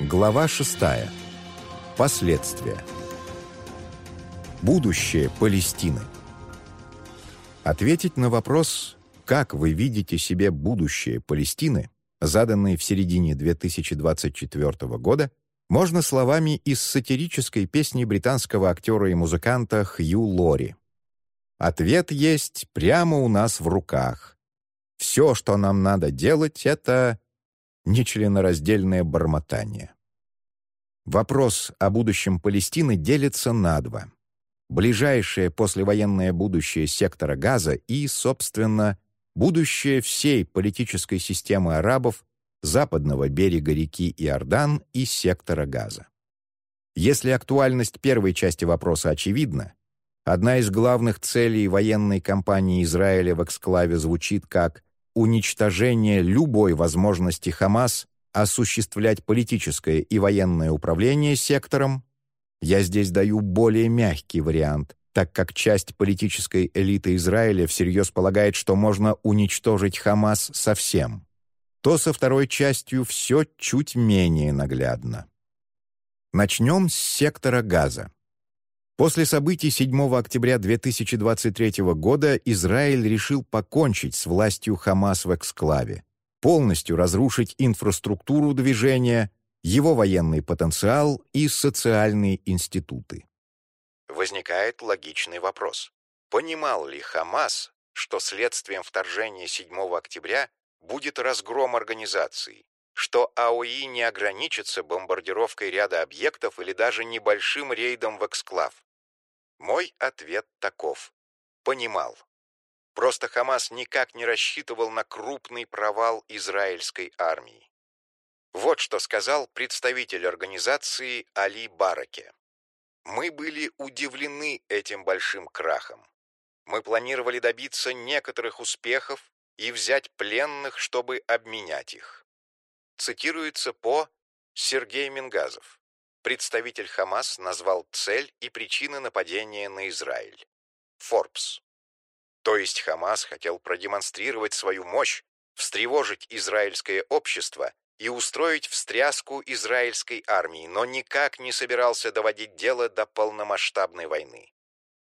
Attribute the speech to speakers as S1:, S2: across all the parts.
S1: Глава 6. Последствия. Будущее Палестины. Ответить на вопрос, как вы видите себе будущее Палестины, заданный в середине 2024 года, можно словами из сатирической песни британского актера и музыканта Хью Лори. Ответ есть прямо у нас в руках. Все, что нам надо делать, это нечленораздельное бормотание. Вопрос о будущем Палестины делится на два. Ближайшее послевоенное будущее сектора Газа и, собственно, будущее всей политической системы арабов западного берега реки Иордан и сектора Газа. Если актуальность первой части вопроса очевидна, одна из главных целей военной кампании Израиля в эксклаве звучит как уничтожение любой возможности Хамас осуществлять политическое и военное управление сектором, я здесь даю более мягкий вариант, так как часть политической элиты Израиля всерьез полагает, что можно уничтожить Хамас совсем, то со второй частью все чуть менее наглядно. Начнем с сектора газа. После событий 7 октября 2023 года Израиль решил покончить с властью Хамас в эксклаве, полностью разрушить инфраструктуру движения, его военный потенциал и социальные институты. Возникает логичный вопрос. Понимал ли Хамас, что следствием вторжения 7 октября будет разгром организации, что АОИ не ограничится бомбардировкой ряда объектов или даже небольшим рейдом в эксклав? Мой ответ таков. Понимал. Просто Хамас никак не рассчитывал на крупный провал израильской армии. Вот что сказал представитель организации Али Бараке. Мы были удивлены этим большим крахом. Мы планировали добиться некоторых успехов и взять пленных, чтобы обменять их. Цитируется по Сергей Мингазов. Представитель Хамас назвал цель и причины нападения на Израиль. Forbes. То есть Хамас хотел продемонстрировать свою мощь, встревожить израильское общество и устроить встряску израильской армии, но никак не собирался доводить дело до полномасштабной войны.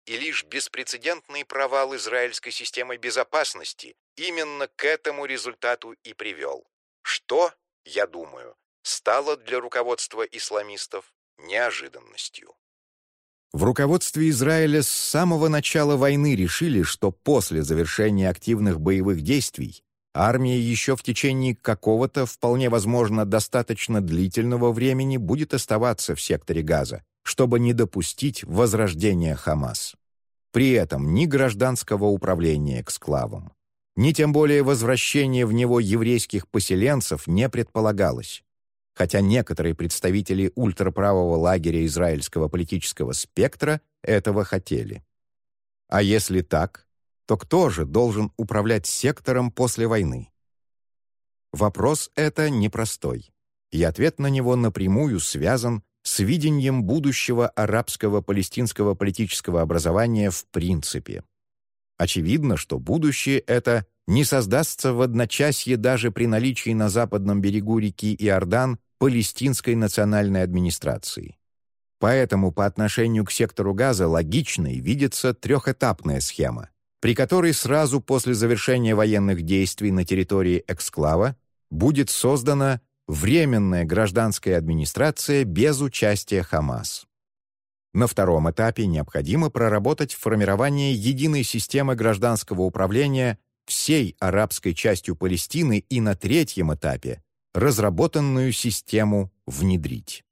S1: И лишь беспрецедентный провал израильской системы безопасности именно к этому результату и привел. Что, я думаю, стало для руководства исламистов неожиданностью. В руководстве Израиля с самого начала войны решили, что после завершения активных боевых действий армия еще в течение какого-то, вполне возможно, достаточно длительного времени будет оставаться в секторе Газа, чтобы не допустить возрождения Хамас. При этом ни гражданского управления эксклавом, ни тем более возвращения в него еврейских поселенцев не предполагалось хотя некоторые представители ультраправого лагеря израильского политического спектра этого хотели. А если так, то кто же должен управлять сектором после войны? Вопрос это непростой, и ответ на него напрямую связан с видением будущего арабского палестинского политического образования в принципе. Очевидно, что будущее это не создастся в одночасье даже при наличии на западном берегу реки Иордан палестинской национальной администрации. Поэтому по отношению к сектору газа логичной видится трехэтапная схема, при которой сразу после завершения военных действий на территории эксклава будет создана временная гражданская администрация без участия Хамас. На втором этапе необходимо проработать формирование единой системы гражданского управления всей арабской частью Палестины и на третьем этапе разработанную систему внедрить.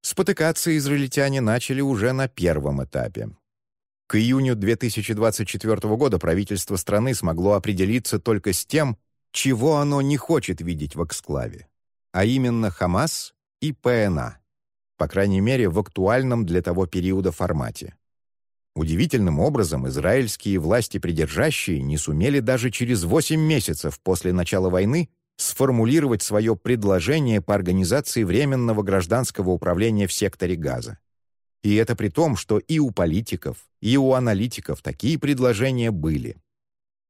S1: Спотыкаться израильтяне начали уже на первом этапе. К июню 2024 года правительство страны смогло определиться только с тем, чего оно не хочет видеть в эксклаве, а именно Хамас и ПНА, по крайней мере в актуальном для того периода формате. Удивительным образом израильские власти придержащие не сумели даже через 8 месяцев после начала войны сформулировать свое предложение по организации Временного гражданского управления в секторе газа. И это при том, что и у политиков, и у аналитиков такие предложения были.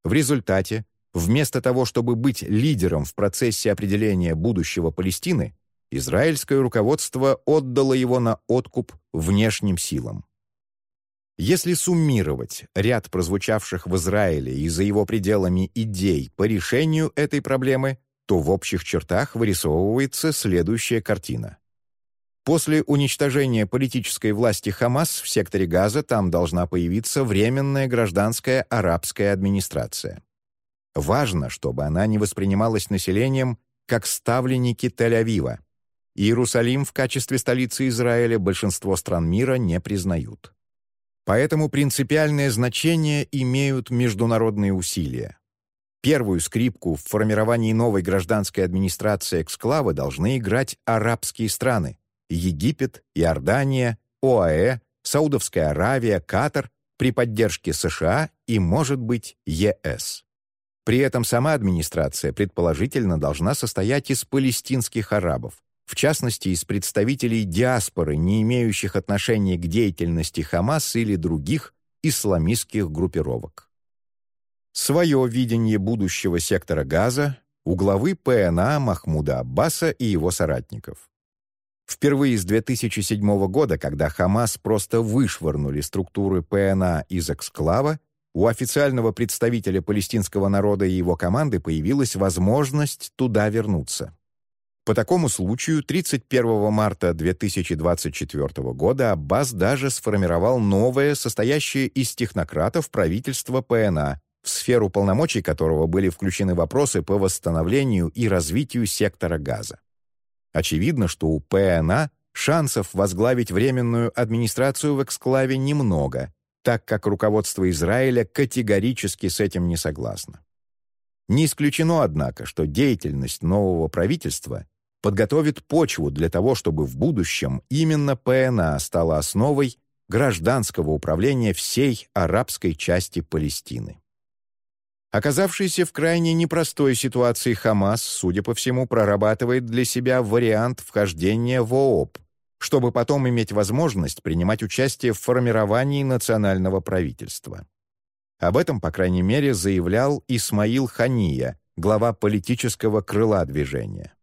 S1: В результате, вместо того, чтобы быть лидером в процессе определения будущего Палестины, израильское руководство отдало его на откуп внешним силам. Если суммировать ряд прозвучавших в Израиле и за его пределами идей по решению этой проблемы, то в общих чертах вырисовывается следующая картина. После уничтожения политической власти Хамас в секторе Газа там должна появиться временная гражданская арабская администрация. Важно, чтобы она не воспринималась населением как ставленники Тель-Авива. Иерусалим в качестве столицы Израиля большинство стран мира не признают. Поэтому принципиальное значение имеют международные усилия. Первую скрипку в формировании новой гражданской администрации эксклава должны играть арабские страны, Египет, Иордания, ОАЭ, Саудовская Аравия, Катар при поддержке США и, может быть, ЕС. При этом сама администрация предположительно должна состоять из палестинских арабов, в частности, из представителей диаспоры, не имеющих отношения к деятельности Хамас или других исламистских группировок. Свое видение будущего сектора Газа у главы ПНА Махмуда Аббаса и его соратников. Впервые с 2007 года, когда Хамас просто вышвырнули структуры ПНА из эксклава, у официального представителя палестинского народа и его команды появилась возможность туда вернуться. По такому случаю 31 марта 2024 года Аббас даже сформировал новое, состоящее из технократов правительство ПНА, в сферу полномочий которого были включены вопросы по восстановлению и развитию сектора газа. Очевидно, что у ПНА шансов возглавить временную администрацию в эксклаве немного, так как руководство Израиля категорически с этим не согласно. Не исключено, однако, что деятельность нового правительства подготовит почву для того, чтобы в будущем именно ПНА стала основой гражданского управления всей арабской части Палестины. Оказавшийся в крайне непростой ситуации Хамас, судя по всему, прорабатывает для себя вариант вхождения в ООП, чтобы потом иметь возможность принимать участие в формировании национального правительства. Об этом, по крайней мере, заявлял Исмаил Хания, глава политического крыла движения.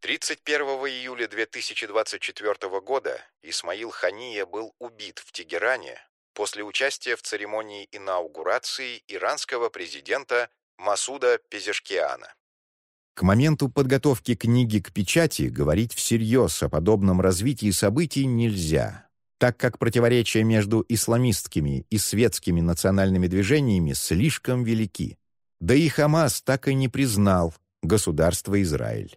S1: 31 июля 2024 года Исмаил Хания был убит в Тегеране после участия в церемонии инаугурации иранского президента Масуда Пезешкиана. К моменту подготовки книги к печати говорить всерьез о подобном развитии событий нельзя, так как противоречия между исламистскими и светскими национальными движениями слишком велики. Да и Хамас так и не признал государство Израиль.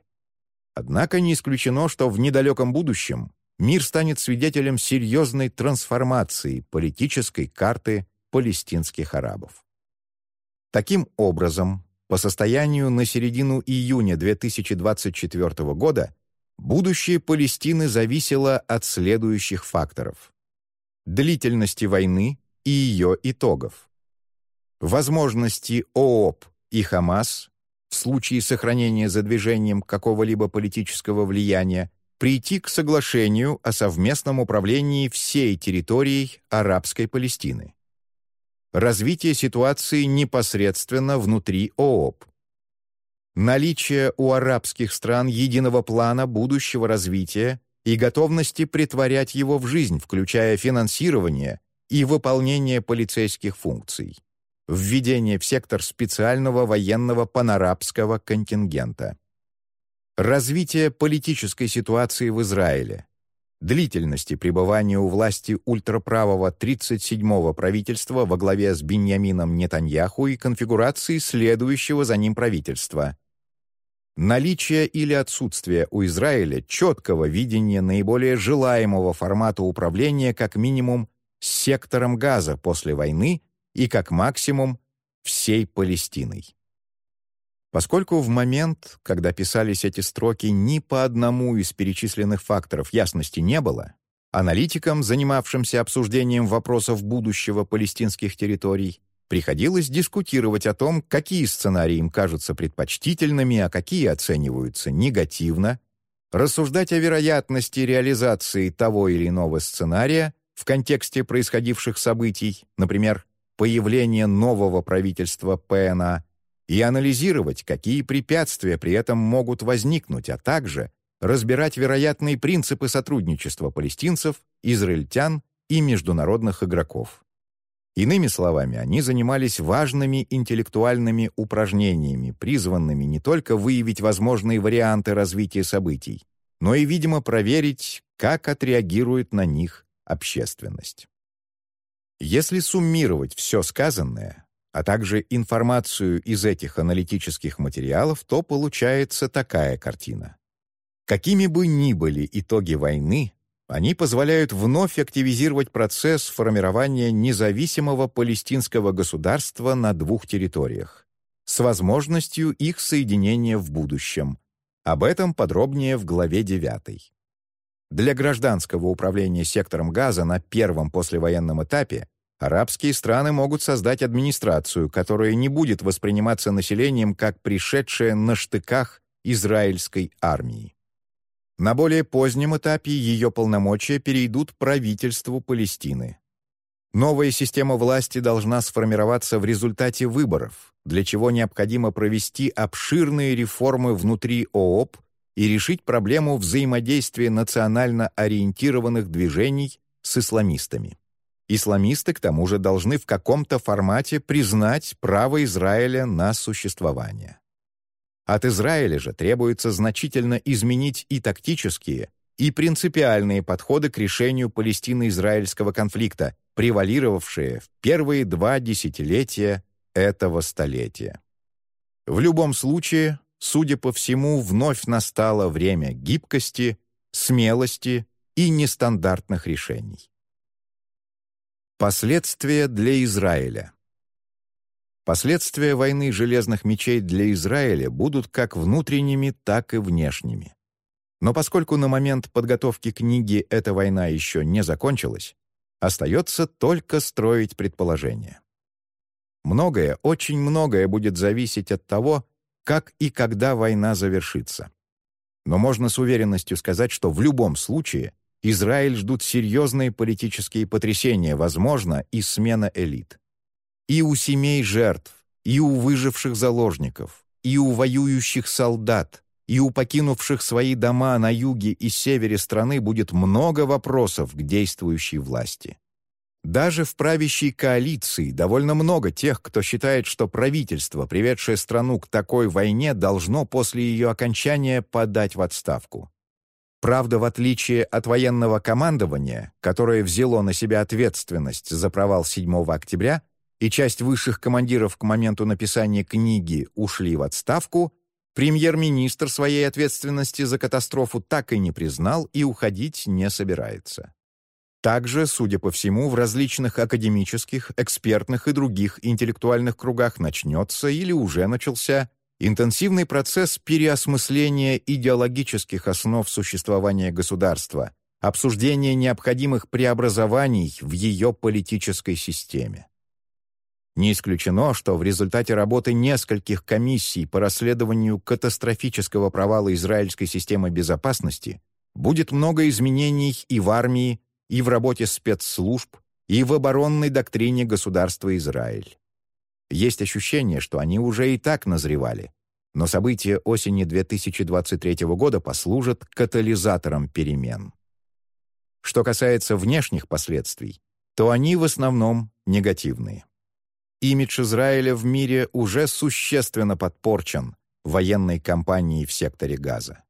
S1: Однако не исключено, что в недалеком будущем мир станет свидетелем серьезной трансформации политической карты палестинских арабов. Таким образом, по состоянию на середину июня 2024 года будущее Палестины зависело от следующих факторов. Длительности войны и ее итогов. Возможности ООП и Хамас в случае сохранения за движением какого-либо политического влияния прийти к соглашению о совместном управлении всей территорией арабской Палестины. Развитие ситуации непосредственно внутри ООП. Наличие у арабских стран единого плана будущего развития и готовности притворять его в жизнь, включая финансирование и выполнение полицейских функций. Введение в сектор специального военного панарабского контингента развитие политической ситуации в Израиле, длительности пребывания у власти ультраправого 37-го правительства во главе с Беньямином Нетаньяху и конфигурации следующего за ним правительства, наличие или отсутствие у Израиля четкого видения наиболее желаемого формата управления как минимум с сектором газа после войны и как максимум всей Палестиной. Поскольку в момент, когда писались эти строки, ни по одному из перечисленных факторов ясности не было, аналитикам, занимавшимся обсуждением вопросов будущего палестинских территорий, приходилось дискутировать о том, какие сценарии им кажутся предпочтительными, а какие оцениваются негативно, рассуждать о вероятности реализации того или иного сценария в контексте происходивших событий, например, появления нового правительства ПНА, и анализировать, какие препятствия при этом могут возникнуть, а также разбирать вероятные принципы сотрудничества палестинцев, израильтян и международных игроков. Иными словами, они занимались важными интеллектуальными упражнениями, призванными не только выявить возможные варианты развития событий, но и, видимо, проверить, как отреагирует на них общественность. Если суммировать все сказанное, а также информацию из этих аналитических материалов, то получается такая картина. Какими бы ни были итоги войны, они позволяют вновь активизировать процесс формирования независимого палестинского государства на двух территориях с возможностью их соединения в будущем. Об этом подробнее в главе 9. Для гражданского управления сектором газа на первом послевоенном этапе арабские страны могут создать администрацию, которая не будет восприниматься населением как пришедшая на штыках израильской армии. На более позднем этапе ее полномочия перейдут правительству Палестины. Новая система власти должна сформироваться в результате выборов, для чего необходимо провести обширные реформы внутри ООП и решить проблему взаимодействия национально ориентированных движений с исламистами. Исламисты, к тому же, должны в каком-то формате признать право Израиля на существование. От Израиля же требуется значительно изменить и тактические, и принципиальные подходы к решению палестино-израильского конфликта, превалировавшие в первые два десятилетия этого столетия. В любом случае, судя по всему, вновь настало время гибкости, смелости и нестандартных решений. Последствия для Израиля Последствия войны железных мечей для Израиля будут как внутренними, так и внешними. Но поскольку на момент подготовки книги эта война еще не закончилась, остается только строить предположения. Многое, очень многое будет зависеть от того, как и когда война завершится. Но можно с уверенностью сказать, что в любом случае Израиль ждут серьезные политические потрясения, возможно, и смена элит. И у семей жертв, и у выживших заложников, и у воюющих солдат, и у покинувших свои дома на юге и севере страны будет много вопросов к действующей власти. Даже в правящей коалиции довольно много тех, кто считает, что правительство, приведшее страну к такой войне, должно после ее окончания подать в отставку. Правда, в отличие от военного командования, которое взяло на себя ответственность за провал 7 октября, и часть высших командиров к моменту написания книги ушли в отставку, премьер-министр своей ответственности за катастрофу так и не признал и уходить не собирается. Также, судя по всему, в различных академических, экспертных и других интеллектуальных кругах начнется или уже начался интенсивный процесс переосмысления идеологических основ существования государства, обсуждения необходимых преобразований в ее политической системе. Не исключено, что в результате работы нескольких комиссий по расследованию катастрофического провала израильской системы безопасности будет много изменений и в армии, и в работе спецслужб, и в оборонной доктрине государства Израиль. Есть ощущение, что они уже и так назревали, но события осени 2023 года послужат катализатором перемен. Что касается внешних последствий, то они в основном негативные. Имидж Израиля в мире уже существенно подпорчен военной кампанией в секторе Газа.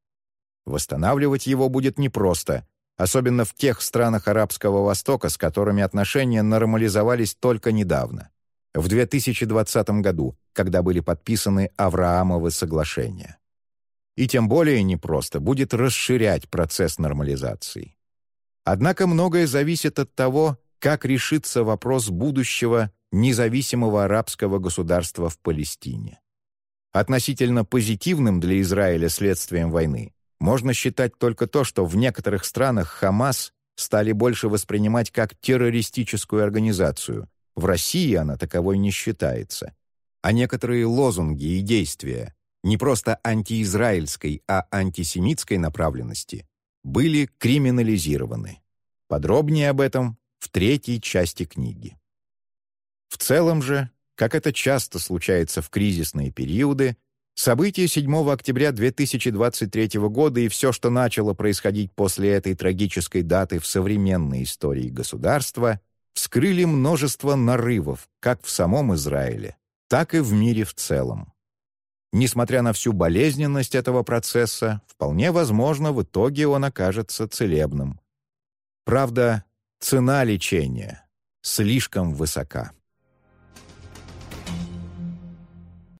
S1: Восстанавливать его будет непросто, особенно в тех странах Арабского Востока, с которыми отношения нормализовались только недавно, в 2020 году, когда были подписаны Авраамовы соглашения. И тем более непросто будет расширять процесс нормализации. Однако многое зависит от того, как решится вопрос будущего независимого арабского государства в Палестине. Относительно позитивным для Израиля следствием войны можно считать только то, что в некоторых странах Хамас стали больше воспринимать как террористическую организацию. В России она таковой не считается. А некоторые лозунги и действия не просто антиизраильской, а антисемитской направленности были криминализированы. Подробнее об этом в третьей части книги. В целом же, как это часто случается в кризисные периоды, События 7 октября 2023 года и все, что начало происходить после этой трагической даты в современной истории государства, вскрыли множество нарывов как в самом Израиле, так и в мире в целом. Несмотря на всю болезненность этого процесса, вполне возможно, в итоге он окажется целебным. Правда, цена лечения слишком высока.